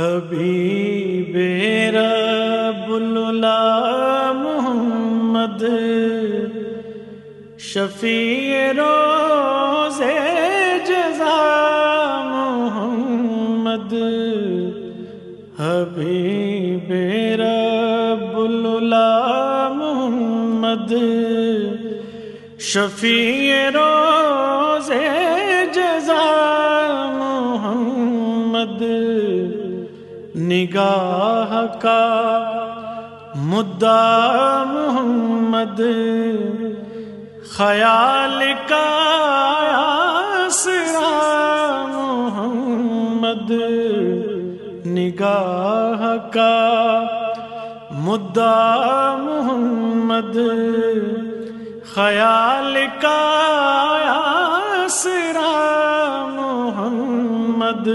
حبیب رب اللہ محمد شفیع روز جزا محمد۔ حبیب رب اللہ محمد شفیع روز نگاہ کا مدعا محمد خیال کا آسرا محمد نگاہ کا مدعا محمد خیال کا آسرا محمد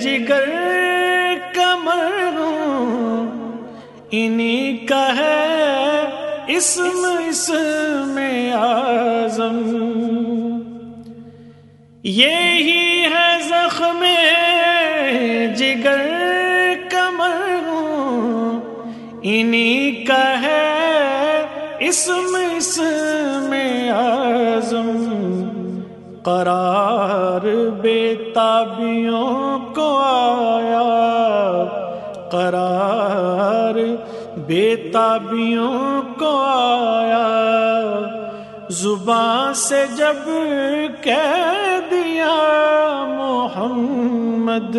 جگر کمر انہیں کا ہے اسم اسم آزم یہی ہے زخم جگر کمر انہیں کا ہے اسم اسم آزم قرار بے تابیوں کو آیا۔ قرار بے تابیوں کو آیا۔ زبان سے جب کہہ دیا محمد،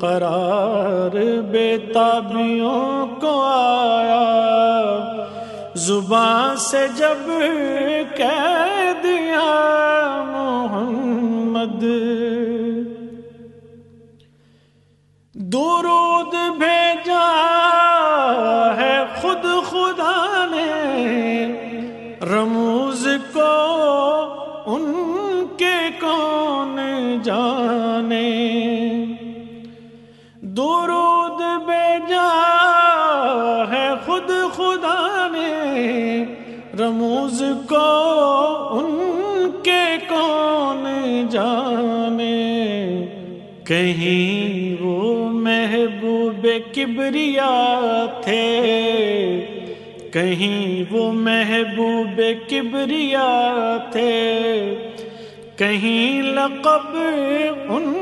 قرار بے تابیوں کو آیا۔ زبان سے جب کہہ دیا محمد۔ درود بھیجا ہے خود خدا نے۔ رم خود خدا نے رموز کو ان کے کون جانے؟ کہیں وہ محبوب کبریا تھے؟ کہیں وہ محبوب کبریا تھے؟ کہیں لقب ان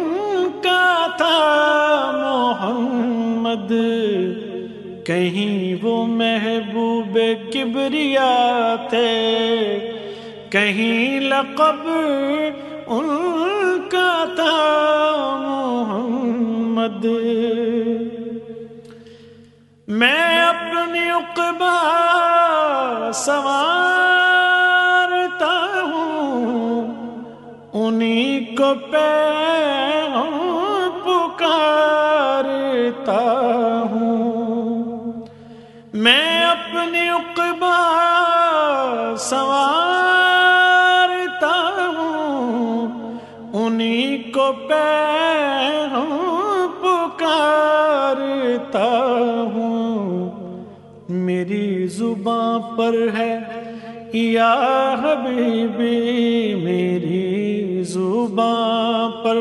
کا تھا کہیں وہ محبوب کبریا تھے، کہیں لقب ان کا تھا محمد۔ میں اپنی اقبا سوارتا ہوں انہیں کو پہ پکارتا ہوں۔ میں اپنی اقبا سوارتا ہوں انہیں کو پہ پکارتا ہوں۔ میری زباں پر ہے، یا حبیبی، میری زباں پر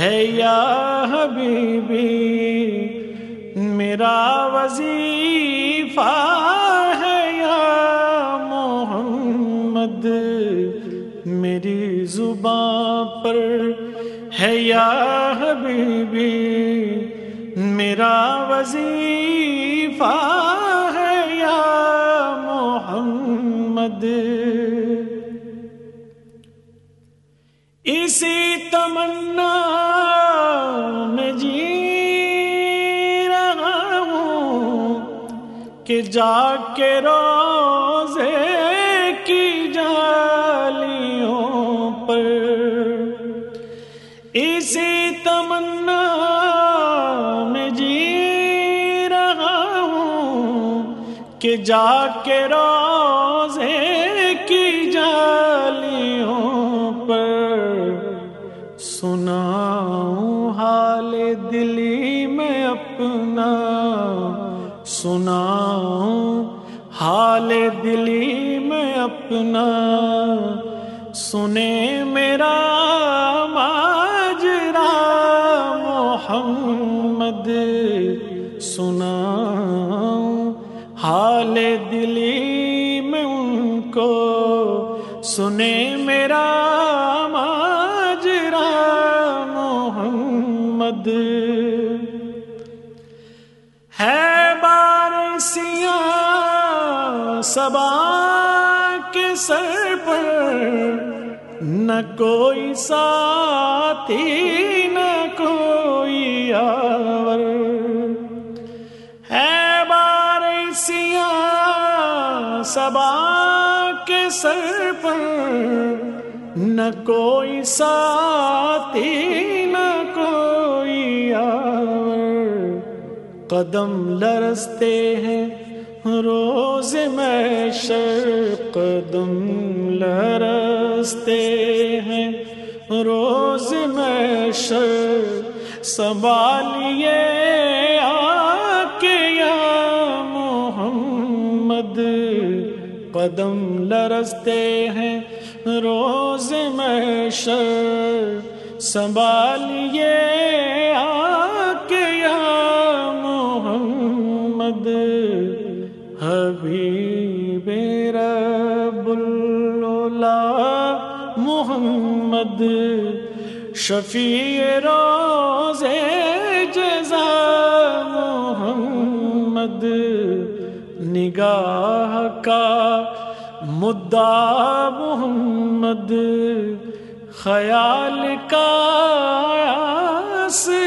ہے، یا حبیبی، میرا وزیر ہے یا محمد؟ میری زباں پر ہے یا حبیبی؟ میرا وظیفہ ہے یا محمد؟ اسی تمنا کہ جا کے روزے کی جالیوں پر۔ اسی تمنا میں جی رہا ہوں کہ جا کے روزے کی جالیوں پر۔ سناؤں حال دلی میں اپنا سناؤں، حال دلی میں اپنا، سنے میرا ماجرا محمد سنا حال دلی میں ان کو، سنے میرا ماجرا محمد۔ سبا کے سر پر نہ کوئی ساتھی، نہ کوئی آور۔ ہے بارسیاں سبا کے سر پر نہ کوئی ساتھی، نہ کوئی آور۔ قدم لرستے ہیں روز میں شر قدم لرستے ہیں۔ روز میں شر سنبھالیے آ کے یا محمد۔ قدم لرستے ہیں۔ روز میں شر سنبھالیے آ حبیب رب اللہ محمد، شفیع روز جزا محمد، نگاہ کا مدعا محمد، خیال کا آسرا